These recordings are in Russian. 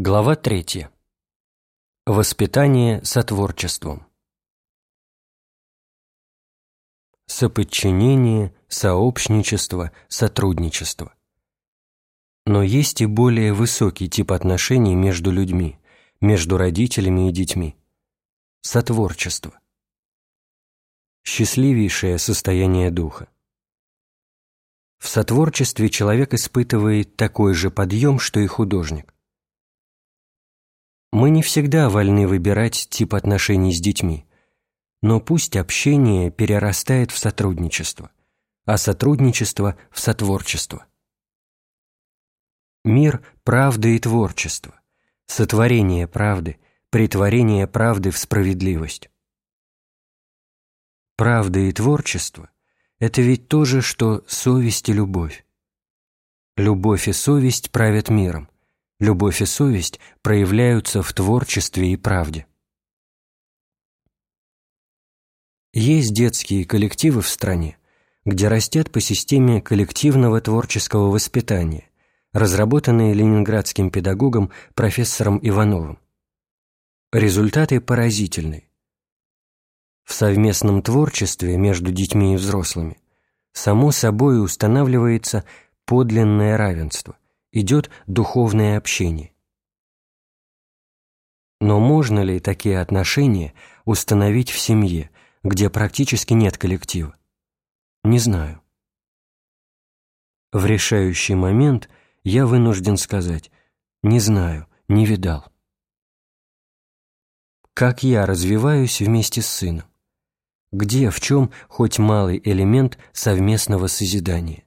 Глава 3. Воспитание сотворчеством. Соподчинение, сообщничество, сотрудничество. Но есть и более высокий тип отношений между людьми, между родителями и детьми. Сотворчество. Счастливейшее состояние духа. В сотворчестве человек испытывает такой же подъем, что и художник. Мы не всегда вольны выбирать тип отношений с детьми, но пусть общение перерастает в сотрудничество, а сотрудничество – в сотворчество. Мир – правда и творчество, сотворение правды, притворение правды в справедливость. Правда и творчество – это ведь то же, что совесть и любовь. Любовь и совесть правят миром – любовь и совесть проявляются в творчестве и правде. Есть детские коллективы в стране, где растят по системе коллективного творческого воспитания, разработанные ленинградским педагогом профессором Ивановым. Результаты поразительны. В совместном творчестве между детьми и взрослыми само собой устанавливается подлинное равенство – идет духовное общение. Но можно ли такие отношения установить в семье, где практически нет коллектива? Не знаю. В решающий момент я вынужден сказать «не знаю, не видал». Как я развиваюсь вместе с сыном? Где, в чем хоть малый элемент совместного созидания?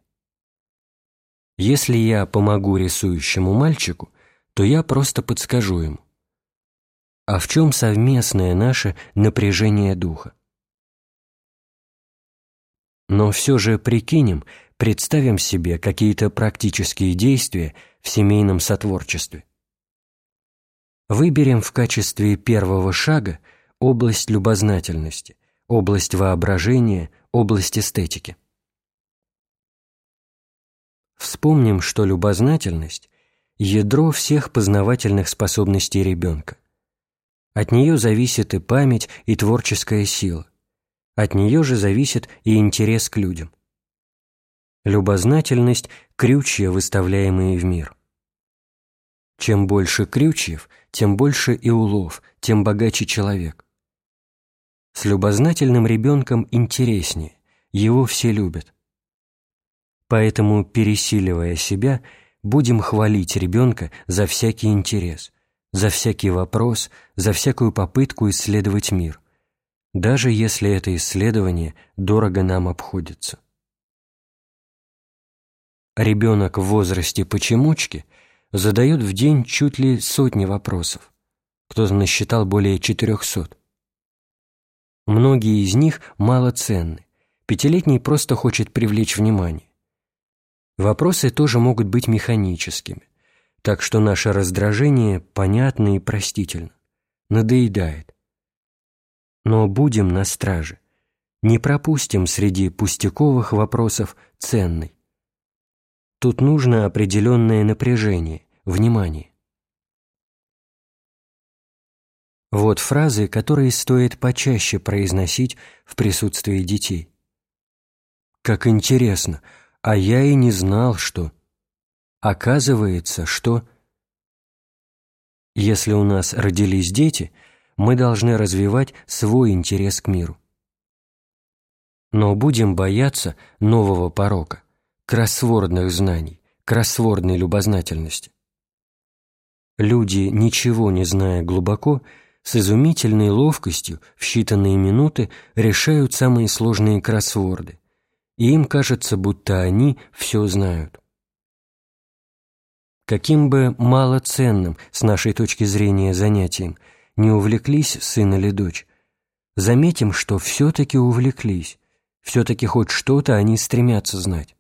Если я помогу рисующему мальчику, то я просто подскажу ему. А в чем совместное наше напряжение духа? Но все же прикинем, представим себе какие-то практические действия в семейном сотворчестве. Выберем в качестве первого шага область любознательности, область воображения, область эстетики. Вспомним, что любознательность – ядро всех познавательных способностей ребенка. От нее зависит и память, и творческая сила. От нее же зависит и интерес к людям. Любознательность – крючья, выставляемые в мир. Чем больше крючьев, тем больше и улов, тем богаче человек. С любознательным ребенком интереснее, его все любят. Поэтому, пересиливая себя, будем хвалить ребенка за всякий интерес, за всякий вопрос, за всякую попытку исследовать мир, даже если это исследование дорого нам обходится. Ребенок в возрасте почемучки задает в день чуть ли сотни вопросов. Кто-то насчитал более четырехсот. Многие из них малоценны. Пятилетний просто хочет привлечь внимание. Вопросы тоже могут быть механическими, так что наше раздражение понятно и простительно, надоедает. Но будем на страже, не пропустим среди пустяковых вопросов ценный. Тут нужно определенное напряжение, внимание. Вот фразы, которые стоит почаще произносить в присутствии детей. «Как интересно!» А я и не знал, что... Оказывается, что... Если у нас родились дети, мы должны развивать свой интерес к миру. Но будем бояться нового порока, кроссвордных знаний, кроссвордной любознательности. Люди, ничего не зная глубоко, с изумительной ловкостью в считанные минуты решают самые сложные кроссворды, и им кажется, будто они все знают. Каким бы малоценным с нашей точки зрения занятием не увлеклись сын или дочь, заметим, что все-таки увлеклись, все-таки хоть что-то они стремятся знать.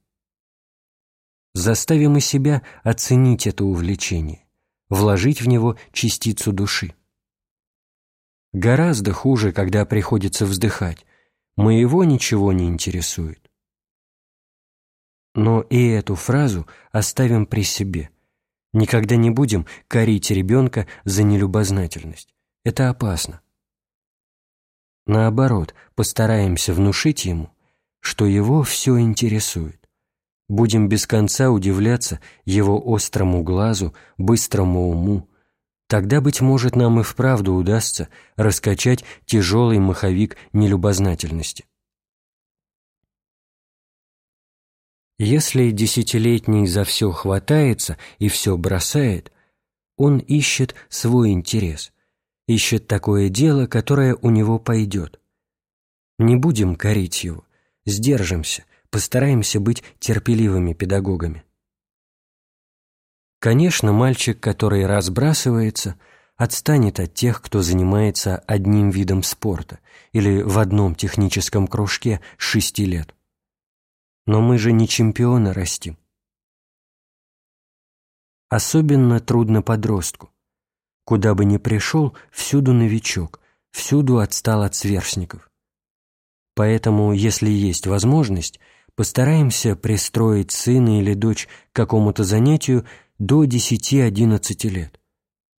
Заставим и себя оценить это увлечение, вложить в него частицу души. Гораздо хуже, когда приходится вздыхать, моего ничего не интересует. Но и эту фразу оставим при себе. Никогда не будем корить ребенка за нелюбознательность. Это опасно. Наоборот, постараемся внушить ему, что его все интересует. Будем без конца удивляться его острому глазу, быстрому уму. Тогда, быть может, нам и вправду удастся раскачать тяжелый маховик нелюбознательности. Если десятилетний за все хватается и все бросает, он ищет свой интерес, ищет такое дело, которое у него пойдет. Не будем корить его, сдержимся, постараемся быть терпеливыми педагогами. Конечно, мальчик, который разбрасывается, отстанет от тех, кто занимается одним видом спорта или в одном техническом кружке с шести лет. Но мы же не чемпиона растим. Особенно трудно подростку. Куда бы ни пришел, всюду новичок, всюду отстал от сверстников. Поэтому, если есть возможность, постараемся пристроить сына или дочь к какому-то занятию до 10-11 лет,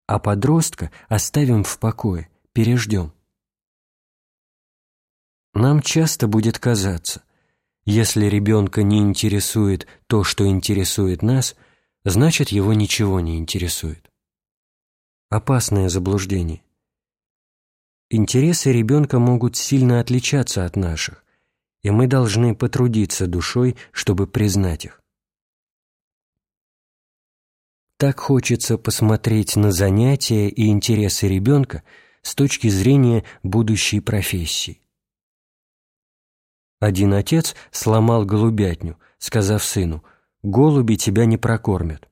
а подростка оставим в покое, переждем. Нам часто будет казаться, если ребенка не интересует то, что интересует нас, значит, его ничего не интересует. Опасное заблуждение. Интересы ребенка могут сильно отличаться от наших, и мы должны потрудиться душой, чтобы признать их. Так хочется посмотреть на занятия и интересы ребенка с точки зрения будущей профессии. Один отец сломал голубятню, сказав сыну, «Голуби тебя не прокормят».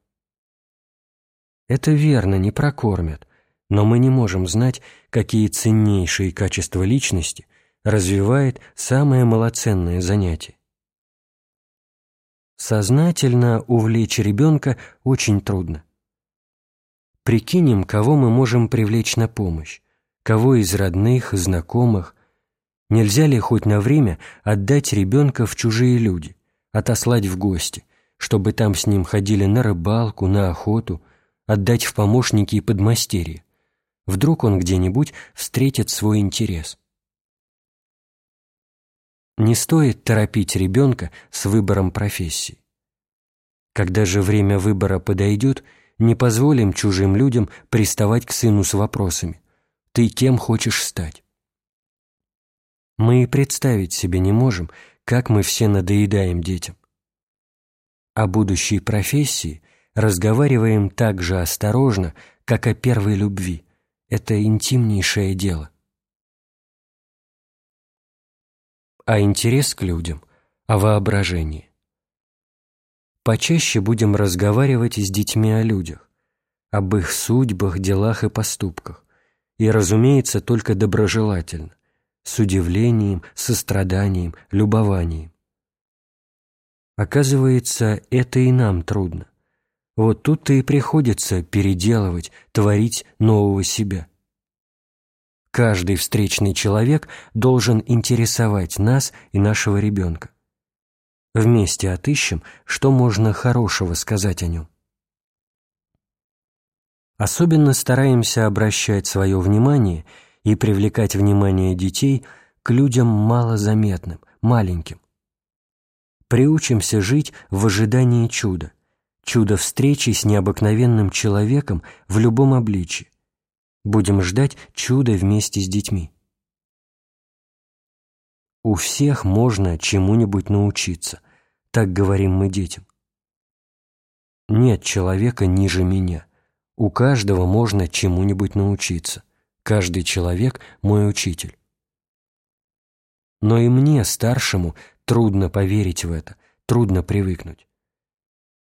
Это верно, не прокормят, но мы не можем знать, какие ценнейшие качества личности развивает самое малоценное занятие. Сознательно увлечь ребенка очень трудно. Прикинем, кого мы можем привлечь на помощь, кого из родных, знакомых, Нельзя ли хоть на время отдать ребенка в чужие люди, отослать в гости, чтобы там с ним ходили на рыбалку, на охоту, отдать в помощники и подмастерье? Вдруг он где-нибудь встретит свой интерес. Не стоит торопить ребенка с выбором профессии. Когда же время выбора подойдет, не позволим чужим людям приставать к сыну с вопросами «Ты кем хочешь стать?» Мы и представить себе не можем, как мы все надоедаем детям. О будущей профессии разговариваем так же осторожно, как о первой любви. Это интимнейшее дело. А интерес к людям, о воображении. Почаще будем разговаривать с детьми о людях, об их судьбах, делах и поступках, и, разумеется, только доброжелательно с удивлением, состраданием, любованием. Оказывается, это и нам трудно. Вот тут-то и приходится переделывать, творить нового себя. Каждый встречный человек должен интересовать нас и нашего ребенка. Вместе отыщем, что можно хорошего сказать о нем. Особенно стараемся обращать свое внимание – и привлекать внимание детей к людям малозаметным, маленьким. Приучимся жить в ожидании чуда, чуда встречи с необыкновенным человеком в любом обличии. Будем ждать чуда вместе с детьми. У всех можно чему-нибудь научиться, так говорим мы детям. Нет человека ниже меня. У каждого можно чему-нибудь научиться. Каждый человек – мой учитель. Но и мне, старшему, трудно поверить в это, трудно привыкнуть.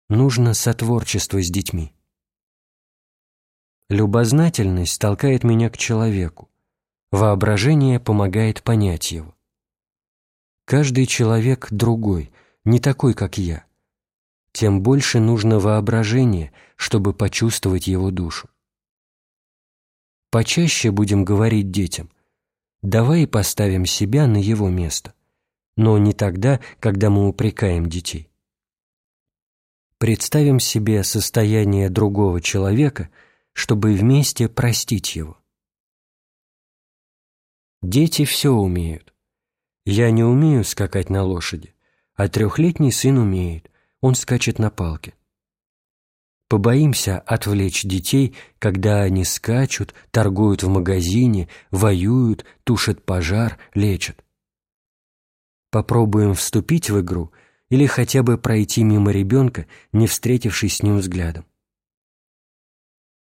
Нужно сотворчество с детьми. Любознательность толкает меня к человеку. Воображение помогает понять его. Каждый человек другой, не такой, как я. Тем больше нужно воображение, чтобы почувствовать его душу. Почаще будем говорить детям «давай поставим себя на его место», но не тогда, когда мы упрекаем детей. Представим себе состояние другого человека, чтобы вместе простить его. Дети все умеют. Я не умею скакать на лошади, а трехлетний сын умеет, он скачет на палке. Побоимся отвлечь детей, когда они скачут, торгуют в магазине, воюют, тушат пожар, лечат. Попробуем вступить в игру или хотя бы пройти мимо ребенка, не встретившись с ним взглядом.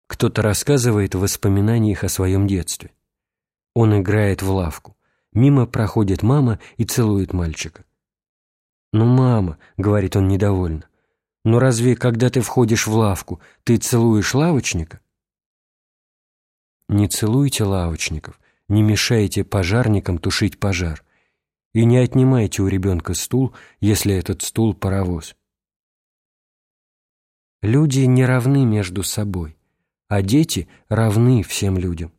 Кто-то рассказывает в воспоминаниях о своем детстве. Он играет в лавку. Мимо проходит мама и целует мальчика. «Ну, мама», — говорит он недовольно, «ну разве, когда ты входишь в лавку, ты целуешь лавочника?» Не целуйте лавочников, не мешайте пожарникам тушить пожар и не отнимайте у ребенка стул, если этот стул – паровоз. Люди не равны между собой, а дети равны всем людям.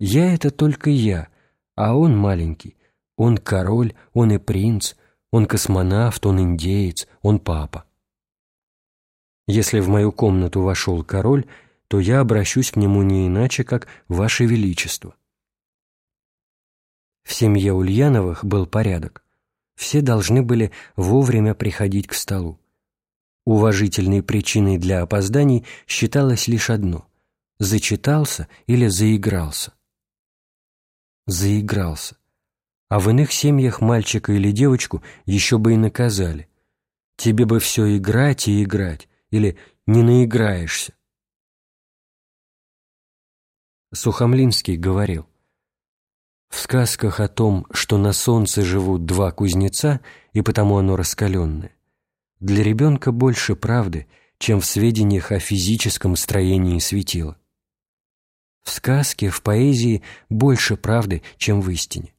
Я – это только я, а он маленький, он король, он и принц, он космонавт, он индеец, он папа. Если в мою комнату вошел король, то я обращусь к нему не иначе, как «Ваше Величество». В семье Ульяновых был порядок. Все должны были вовремя приходить к столу. Уважительной причиной для опозданий считалось лишь одно – зачитался или заигрался. Заигрался. А в иных семьях мальчика или девочку еще бы и наказали. Тебе бы все играть и играть, или не наиграешься. Сухомлинский говорил, в сказках о том, что на солнце живут два кузнеца, и потому оно раскаленное, для ребенка больше правды, чем в сведениях о физическом строении светила. В сказке, в поэзии больше правды, чем в истине.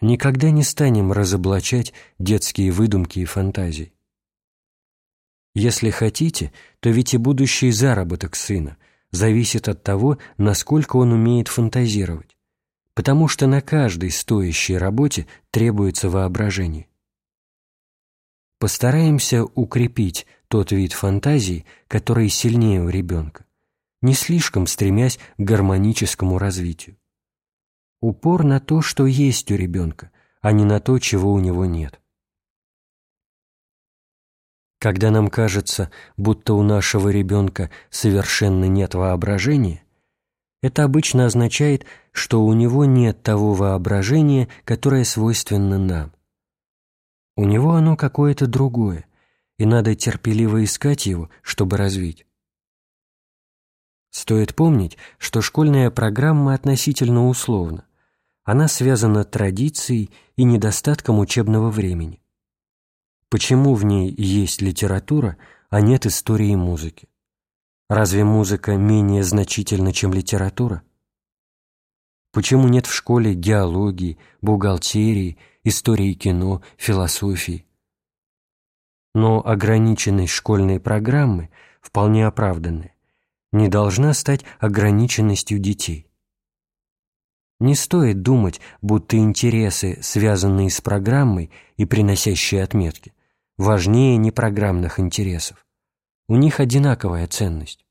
Никогда не станем разоблачать детские выдумки и фантазии. Если хотите, то ведь и будущий заработок сына зависит от того, насколько он умеет фантазировать потому что на каждой стоящей работе требуется воображение. Постараемся укрепить тот вид фантазии, который сильнее у ребенка, не слишком стремясь к гармоническому развитию. Упор на то, что есть у ребенка, а не на то, чего у него нет. Когда нам кажется, будто у нашего ребенка совершенно нет воображения, это обычно означает, что у него нет того воображения, которое свойственно нам. У него оно какое-то другое, и надо терпеливо искать его, чтобы развить. Стоит помнить, что школьная программа относительно условна. Она связана традицией и недостатком учебного времени. Почему в ней есть литература, а нет истории музыки? Разве музыка менее значительна, чем литература? Почему нет в школе геологии, бухгалтерии, истории кино, философии? Но ограниченность школьной программы, вполне оправданная, не должна стать ограниченностью детей. Не стоит думать, будто интересы, связанные с программой и приносящие отметки, важнее непрограммных интересов. У них одинаковая ценность.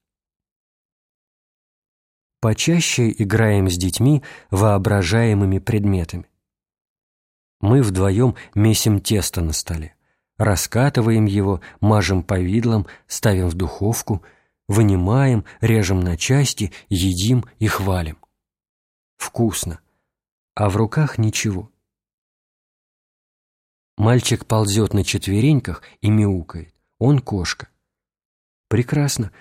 Почаще играем с детьми воображаемыми предметами. Мы вдвоем месим тесто на столе, раскатываем его, мажем повидлом, ставим в духовку, вынимаем, режем на части, едим и хвалим. Вкусно, а в руках ничего. Мальчик ползет на четвереньках и мяукает. Он кошка. Прекрасно.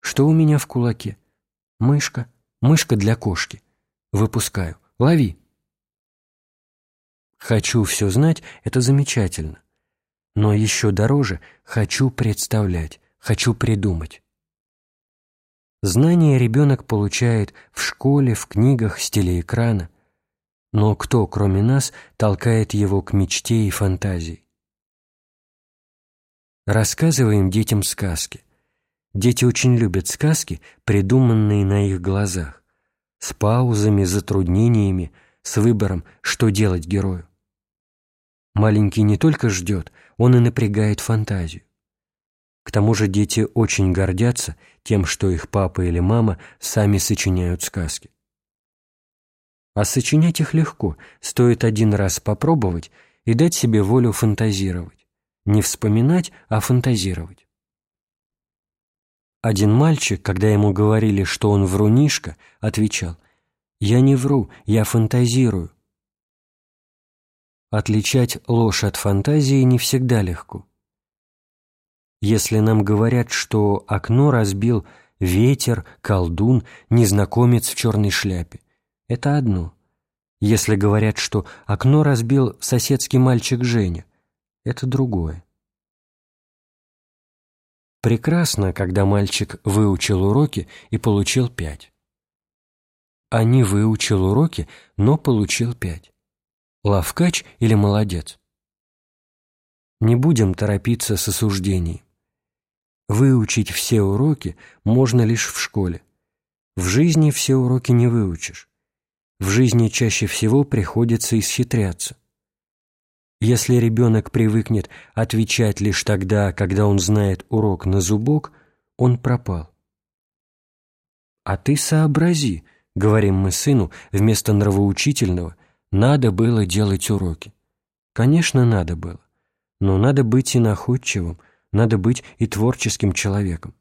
Что у меня в кулаке? Мышка. Мышка для кошки. Выпускаю. Лови. Хочу все знать – это замечательно. Но еще дороже – хочу представлять, хочу придумать. Знания ребенок получает в школе, в книгах, с телеэкрана. Но кто, кроме нас, толкает его к мечте и фантазии? Рассказываем детям сказки. Дети очень любят сказки, придуманные на их глазах, с паузами, затруднениями, с выбором, что делать герою. Маленький не только ждет, он и напрягает фантазию. К тому же дети очень гордятся тем, что их папа или мама сами сочиняют сказки. А сочинять их легко, стоит один раз попробовать и дать себе волю фантазировать. Не вспоминать, а фантазировать. Один мальчик, когда ему говорили, что он врунишка, отвечал «Я не вру, я фантазирую». Отличать ложь от фантазии не всегда легко. Если нам говорят, что окно разбил ветер, колдун, незнакомец в черной шляпе, это одно. Если говорят, что окно разбил соседский мальчик Женя, это другое. Прекрасно, когда мальчик выучил уроки и получил пять. А не выучил уроки, но получил пять. Лавкач или молодец? Не будем торопиться с осуждением. Выучить все уроки можно лишь в школе. В жизни все уроки не выучишь. В жизни чаще всего приходится исхитряться. Если ребенок привыкнет отвечать лишь тогда, когда он знает урок на зубок, он пропал. «А ты сообрази», — говорим мы сыну, вместо нравоучительного, надо было делать уроки. Конечно, надо было. Но надо быть и находчивым, надо быть и творческим человеком.